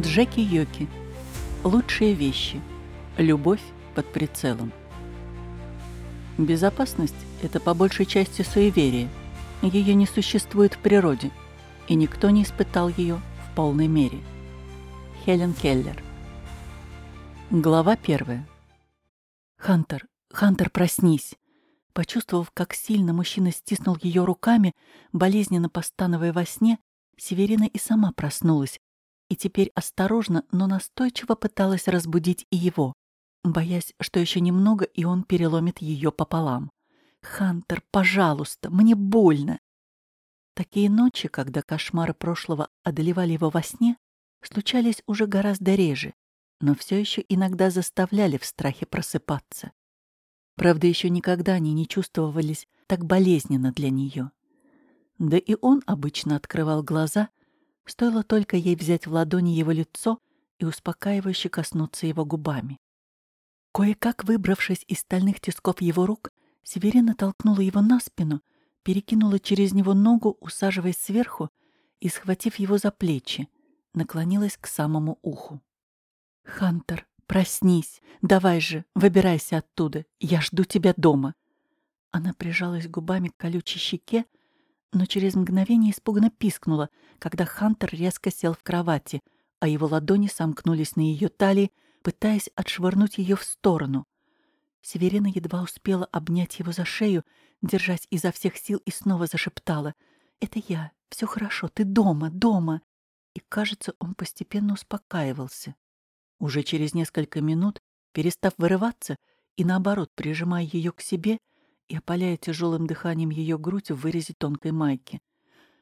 Джеки Йоки. Лучшие вещи. Любовь под прицелом. Безопасность – это по большей части суеверие. Ее не существует в природе, и никто не испытал ее в полной мере. Хелен Келлер. Глава первая. «Хантер, Хантер, проснись!» Почувствовав, как сильно мужчина стиснул ее руками, болезненно постановая во сне, Северина и сама проснулась, и теперь осторожно, но настойчиво пыталась разбудить и его, боясь, что еще немного, и он переломит ее пополам. «Хантер, пожалуйста, мне больно!» Такие ночи, когда кошмары прошлого одолевали его во сне, случались уже гораздо реже, но все еще иногда заставляли в страхе просыпаться. Правда, еще никогда они не чувствовались так болезненно для нее. Да и он обычно открывал глаза, Стоило только ей взять в ладони его лицо и успокаивающе коснуться его губами. Кое-как выбравшись из стальных тисков его рук, Северина толкнула его на спину, перекинула через него ногу, усаживаясь сверху и, схватив его за плечи, наклонилась к самому уху. «Хантер, проснись! Давай же, выбирайся оттуда! Я жду тебя дома!» Она прижалась губами к колючей щеке, но через мгновение испуганно пискнула, когда Хантер резко сел в кровати, а его ладони сомкнулись на ее талии, пытаясь отшвырнуть ее в сторону. Северина едва успела обнять его за шею, держась изо всех сил, и снова зашептала. «Это я. Все хорошо. Ты дома, дома». И, кажется, он постепенно успокаивался. Уже через несколько минут, перестав вырываться и, наоборот, прижимая ее к себе, и опаляя тяжелым дыханием ее грудь в вырезе тонкой майки.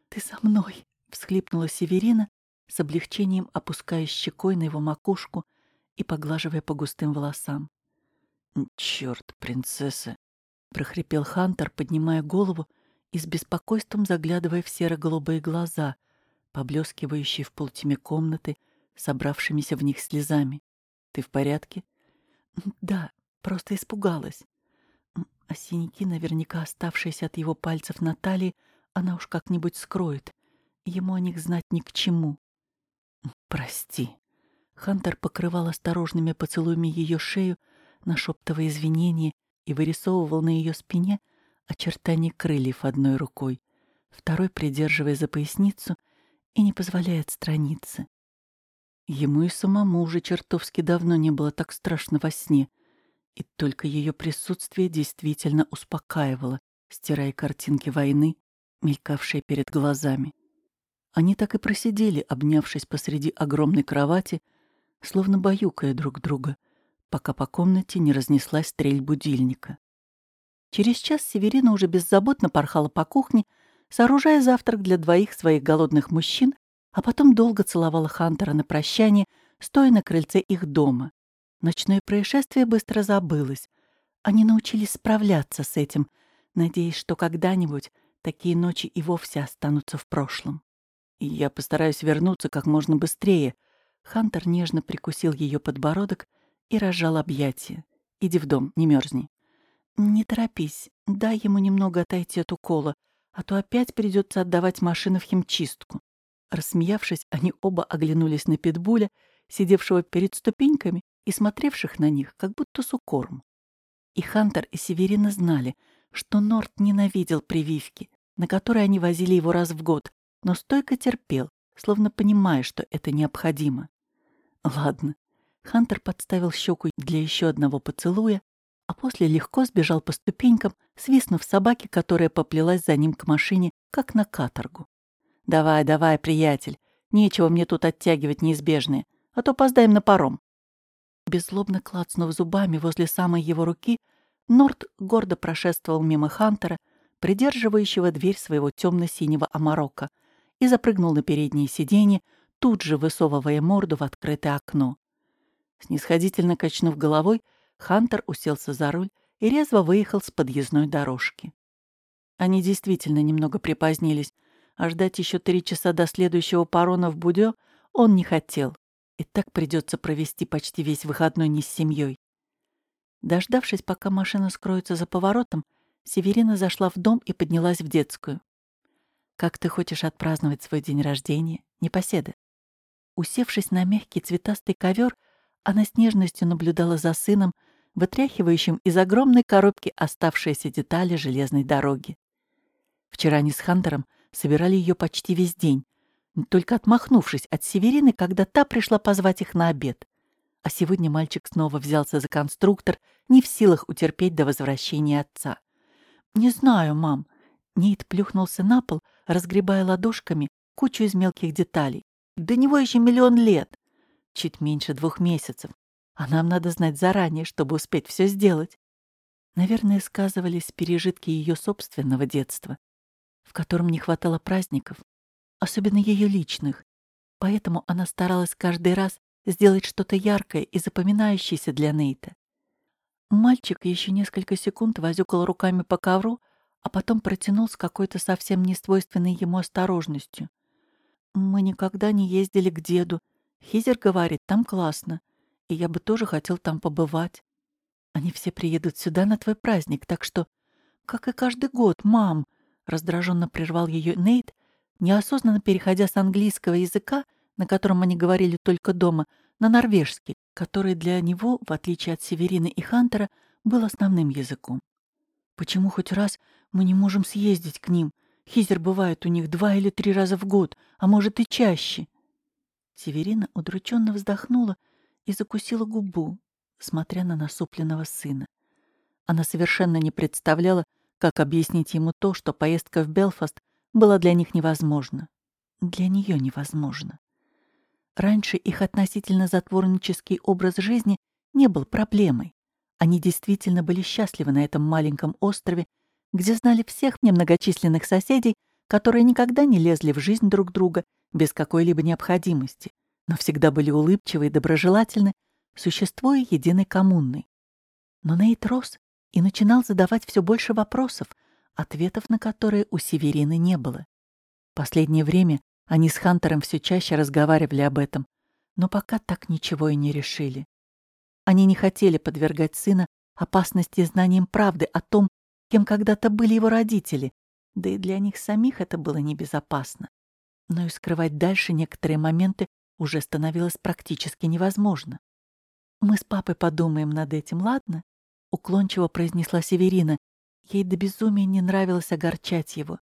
«Ты со мной!» — всхлипнула Северина, с облегчением опуская щекой на его макушку и поглаживая по густым волосам. «Черт, принцесса!» — прохрипел Хантер, поднимая голову и с беспокойством заглядывая в серо-голубые глаза, поблескивающие в полутьме комнаты, собравшимися в них слезами. «Ты в порядке?» «Да, просто испугалась а синяки, наверняка оставшиеся от его пальцев на талии, она уж как-нибудь скроет. Ему о них знать ни к чему. «Прости». Хантер покрывал осторожными поцелуями ее шею, нашептывая извинения, и вырисовывал на ее спине очертания крыльев одной рукой, второй придерживая за поясницу и не позволяя отстраниться. Ему и самому уже чертовски давно не было так страшно во сне — и только ее присутствие действительно успокаивало, стирая картинки войны, мелькавшие перед глазами. Они так и просидели, обнявшись посреди огромной кровати, словно баюкая друг друга, пока по комнате не разнеслась стрель будильника. Через час Северина уже беззаботно порхала по кухне, сооружая завтрак для двоих своих голодных мужчин, а потом долго целовала Хантера на прощание, стоя на крыльце их дома. Ночное происшествие быстро забылось. Они научились справляться с этим, надеясь, что когда-нибудь такие ночи и вовсе останутся в прошлом. И я постараюсь вернуться как можно быстрее. Хантер нежно прикусил ее подбородок и разжал объятия. «Иди в дом, не мерзни». «Не торопись, дай ему немного отойти от укола, а то опять придется отдавать машину в химчистку». Рассмеявшись, они оба оглянулись на питбуля, сидевшего перед ступеньками и смотревших на них, как будто с укором. И Хантер, и Северина знали, что Норт ненавидел прививки, на которые они возили его раз в год, но стойко терпел, словно понимая, что это необходимо. Ладно. Хантер подставил щеку для еще одного поцелуя, а после легко сбежал по ступенькам, свистнув собаке, которая поплелась за ним к машине, как на каторгу. «Давай, давай, приятель, нечего мне тут оттягивать неизбежное, а то опоздаем на паром». Беззлобно клацнув зубами возле самой его руки, Норт гордо прошествовал мимо Хантера, придерживающего дверь своего темно-синего амарока, и запрыгнул на переднее сиденье, тут же высовывая морду в открытое окно. Снисходительно качнув головой, Хантер уселся за руль и резво выехал с подъездной дорожки. Они действительно немного припозднились, а ждать еще три часа до следующего парона в Будё он не хотел. И так придется провести почти весь выходной не с семьей. Дождавшись, пока машина скроется за поворотом, Северина зашла в дом и поднялась в детскую. «Как ты хочешь отпраздновать свой день рождения, непоседа?» Усевшись на мягкий цветастый ковер, она с нежностью наблюдала за сыном, вытряхивающим из огромной коробки оставшиеся детали железной дороги. Вчера они с Хантером собирали ее почти весь день, только отмахнувшись от Северины, когда та пришла позвать их на обед. А сегодня мальчик снова взялся за конструктор, не в силах утерпеть до возвращения отца. «Не знаю, мам». Нейт плюхнулся на пол, разгребая ладошками кучу из мелких деталей. До него еще миллион лет. Чуть меньше двух месяцев. А нам надо знать заранее, чтобы успеть все сделать. Наверное, сказывались пережитки ее собственного детства, в котором не хватало праздников, особенно ее личных. Поэтому она старалась каждый раз сделать что-то яркое и запоминающееся для Нейта. Мальчик еще несколько секунд возюкал руками по ковру, а потом протянул с какой-то совсем несвойственной ему осторожностью. Мы никогда не ездили к деду. Хизер говорит, там классно. И я бы тоже хотел там побывать. Они все приедут сюда на твой праздник, так что... Как и каждый год, мам, раздраженно прервал ее Нейт, неосознанно переходя с английского языка, на котором они говорили только дома, на норвежский, который для него, в отличие от Северины и Хантера, был основным языком. Почему хоть раз мы не можем съездить к ним? Хизер бывает у них два или три раза в год, а может и чаще. Северина удрученно вздохнула и закусила губу, смотря на насупленного сына. Она совершенно не представляла, как объяснить ему то, что поездка в Белфаст была для них невозможна. Для нее невозможно. Раньше их относительно затворнический образ жизни не был проблемой. Они действительно были счастливы на этом маленьком острове где знали всех немногочисленных соседей, которые никогда не лезли в жизнь друг друга без какой-либо необходимости, но всегда были улыбчивы и доброжелательны, существуя единой коммунной. Но Нейт рос и начинал задавать все больше вопросов, ответов на которые у Северины не было. Последнее время они с Хантером все чаще разговаривали об этом, но пока так ничего и не решили. Они не хотели подвергать сына опасности знанием правды о том, кем когда-то были его родители, да и для них самих это было небезопасно. Но и скрывать дальше некоторые моменты уже становилось практически невозможно. «Мы с папой подумаем над этим, ладно?» — уклончиво произнесла Северина. Ей до безумия не нравилось огорчать его.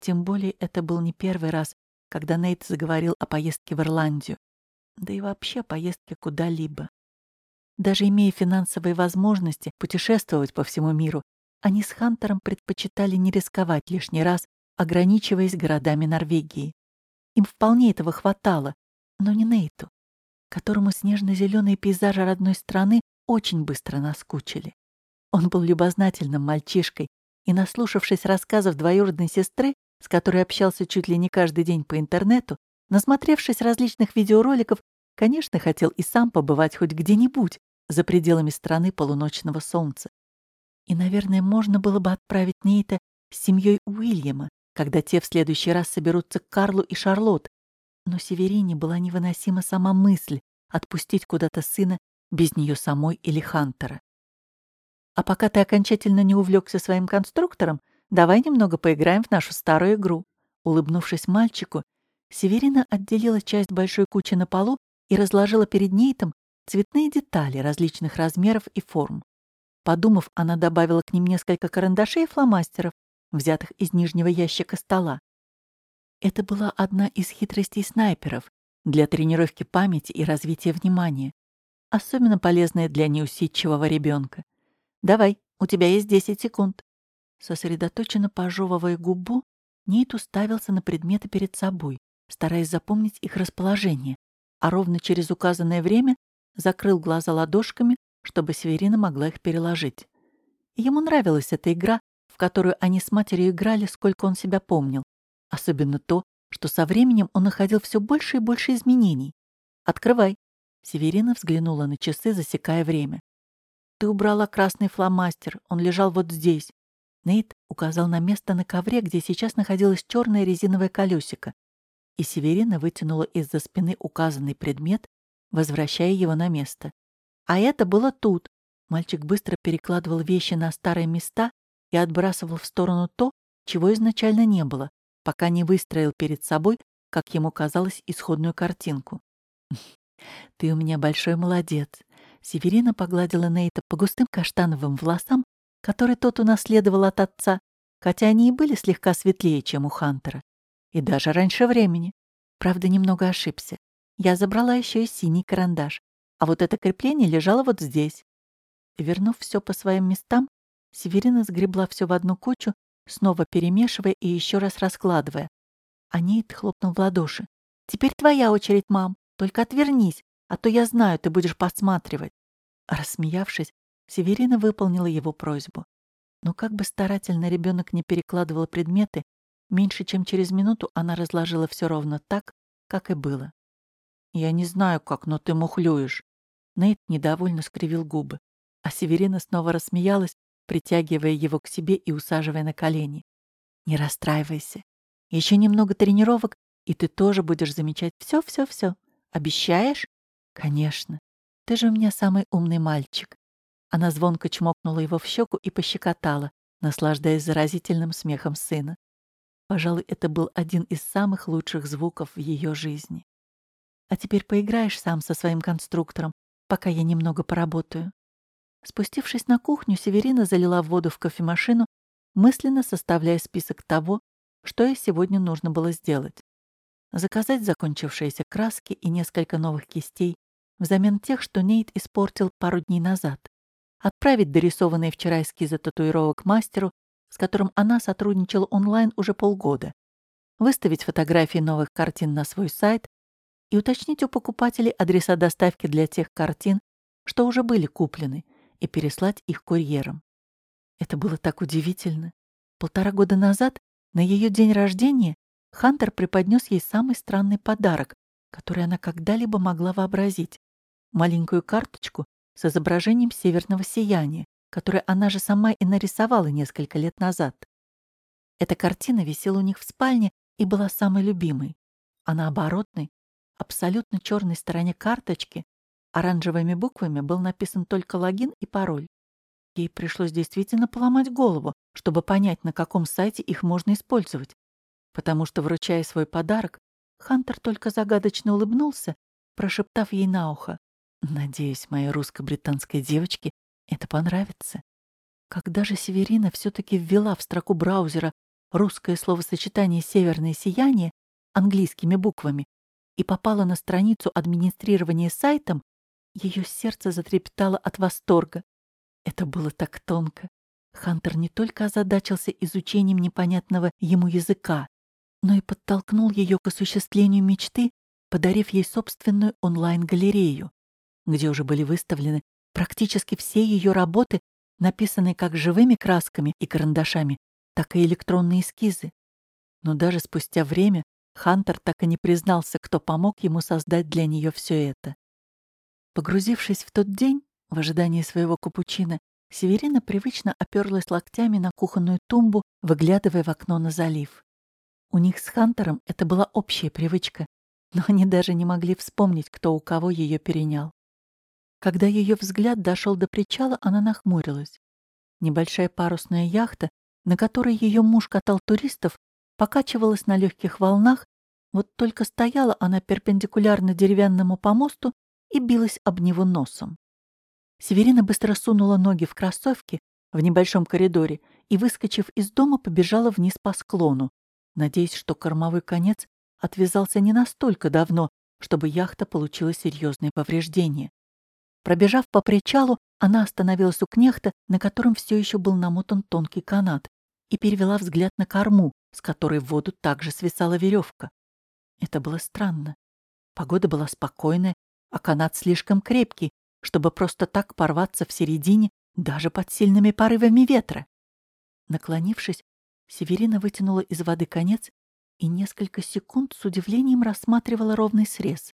Тем более это был не первый раз, когда Нейт заговорил о поездке в Ирландию. Да и вообще поездке куда-либо. Даже имея финансовые возможности путешествовать по всему миру, они с Хантером предпочитали не рисковать лишний раз, ограничиваясь городами Норвегии. Им вполне этого хватало, но не Нейту, которому снежно-зеленые пейзажи родной страны очень быстро наскучили. Он был любознательным мальчишкой, и, наслушавшись рассказов двоюродной сестры, с которой общался чуть ли не каждый день по интернету, насмотревшись различных видеороликов, конечно, хотел и сам побывать хоть где-нибудь за пределами страны полуночного солнца. И, наверное, можно было бы отправить Нейта с семьей Уильяма, когда те в следующий раз соберутся к Карлу и Шарлотт. Но Северине была невыносима сама мысль отпустить куда-то сына без нее самой или Хантера. А пока ты окончательно не увлекся своим конструктором, давай немного поиграем в нашу старую игру. Улыбнувшись мальчику, Северина отделила часть большой кучи на полу и разложила перед Нейтом цветные детали различных размеров и форм. Подумав, она добавила к ним несколько карандашей и фломастеров, взятых из нижнего ящика стола. Это была одна из хитростей снайперов для тренировки памяти и развития внимания, особенно полезная для неусидчивого ребенка. «Давай, у тебя есть 10 секунд». Сосредоточенно пожевывая губу, Нейт уставился на предметы перед собой, стараясь запомнить их расположение, а ровно через указанное время закрыл глаза ладошками, чтобы Северина могла их переложить. Ему нравилась эта игра, в которую они с матерью играли, сколько он себя помнил. Особенно то, что со временем он находил все больше и больше изменений. «Открывай!» Северина взглянула на часы, засекая время. «Ты убрала красный фломастер, он лежал вот здесь». Нейт указал на место на ковре, где сейчас находилось черное резиновое колесико, и Северина вытянула из-за спины указанный предмет, возвращая его на место. А это было тут. Мальчик быстро перекладывал вещи на старые места и отбрасывал в сторону то, чего изначально не было, пока не выстроил перед собой, как ему казалось, исходную картинку. Ты у меня большой молодец. Северина погладила Нейта по густым каштановым волосам, которые тот унаследовал от отца, хотя они и были слегка светлее, чем у Хантера. И даже раньше времени. Правда, немного ошибся. Я забрала еще и синий карандаш, а вот это крепление лежало вот здесь. Вернув все по своим местам, Северина сгребла все в одну кучу, снова перемешивая и еще раз раскладывая. А Нейт хлопнул в ладоши. «Теперь твоя очередь, мам. Только отвернись, а то я знаю, ты будешь подсматривать». Рассмеявшись, Северина выполнила его просьбу. Но как бы старательно ребенок не перекладывал предметы, меньше чем через минуту она разложила все ровно так, как и было. «Я не знаю как, но ты мухлюешь». Нейт недовольно скривил губы, а Северина снова рассмеялась, притягивая его к себе и усаживая на колени. «Не расстраивайся. Еще немного тренировок, и ты тоже будешь замечать все-все-все. Обещаешь?» «Конечно. Ты же у меня самый умный мальчик». Она звонко чмокнула его в щеку и пощекотала, наслаждаясь заразительным смехом сына. Пожалуй, это был один из самых лучших звуков в ее жизни. «А теперь поиграешь сам со своим конструктором, пока я немного поработаю». Спустившись на кухню, Северина залила воду в кофемашину, мысленно составляя список того, что ей сегодня нужно было сделать. Заказать закончившиеся краски и несколько новых кистей взамен тех, что Нейт испортил пару дней назад. Отправить дорисованные вчера эскизы татуировок мастеру, с которым она сотрудничала онлайн уже полгода. Выставить фотографии новых картин на свой сайт и уточнить у покупателей адреса доставки для тех картин, что уже были куплены, и переслать их курьером. Это было так удивительно. Полтора года назад, на ее день рождения, Хантер преподнес ей самый странный подарок, который она когда-либо могла вообразить. Маленькую карточку с изображением северного сияния, которое она же сама и нарисовала несколько лет назад. Эта картина висела у них в спальне и была самой любимой. А на оборотной, абсолютно черной стороне карточки Оранжевыми буквами был написан только логин и пароль. Ей пришлось действительно поломать голову, чтобы понять, на каком сайте их можно использовать. Потому что, вручая свой подарок, Хантер только загадочно улыбнулся, прошептав ей на ухо. «Надеюсь, моей русско-британской девочке это понравится». Когда же Северина все-таки ввела в строку браузера русское словосочетание «северное сияние» английскими буквами и попала на страницу администрирования сайтом, ее сердце затрепетало от восторга. Это было так тонко. Хантер не только озадачился изучением непонятного ему языка, но и подтолкнул ее к осуществлению мечты, подарив ей собственную онлайн-галерею, где уже были выставлены практически все ее работы, написанные как живыми красками и карандашами, так и электронные эскизы. Но даже спустя время Хантер так и не признался, кто помог ему создать для нее все это. Погрузившись в тот день, в ожидании своего капучино, Северина привычно оперлась локтями на кухонную тумбу, выглядывая в окно на залив. У них с Хантером это была общая привычка, но они даже не могли вспомнить, кто у кого ее перенял. Когда ее взгляд дошел до причала, она нахмурилась. Небольшая парусная яхта, на которой ее муж катал туристов, покачивалась на легких волнах, вот только стояла она перпендикулярно деревянному помосту и билась об него носом. Северина быстро сунула ноги в кроссовки в небольшом коридоре и, выскочив из дома, побежала вниз по склону, надеясь, что кормовой конец отвязался не настолько давно, чтобы яхта получила серьезные повреждения. Пробежав по причалу, она остановилась у кнехта, на котором все еще был намотан тонкий канат, и перевела взгляд на корму, с которой в воду также свисала веревка. Это было странно. Погода была спокойная, а канат слишком крепкий, чтобы просто так порваться в середине даже под сильными порывами ветра. Наклонившись, Северина вытянула из воды конец и несколько секунд с удивлением рассматривала ровный срез,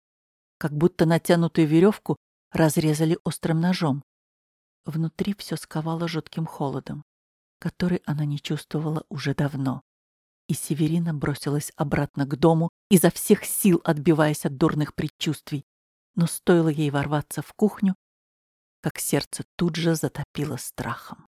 как будто натянутую веревку разрезали острым ножом. Внутри все сковало жутким холодом, который она не чувствовала уже давно. И Северина бросилась обратно к дому, изо всех сил отбиваясь от дурных предчувствий, но стоило ей ворваться в кухню, как сердце тут же затопило страхом.